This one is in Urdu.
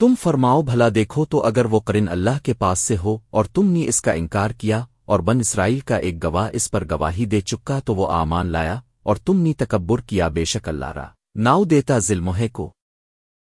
تم فرماؤ بھلا دیکھو تو اگر وہ قرن اللہ کے پاس سے ہو اور تم نے اس کا انکار کیا اور بن اسرائیل کا ایک گواہ اس پر گواہی دے چکا تو وہ آمان لایا اور تم نے تکبر کیا بے شک اللہ را۔ ناؤ دیتا ذلموہے کو۔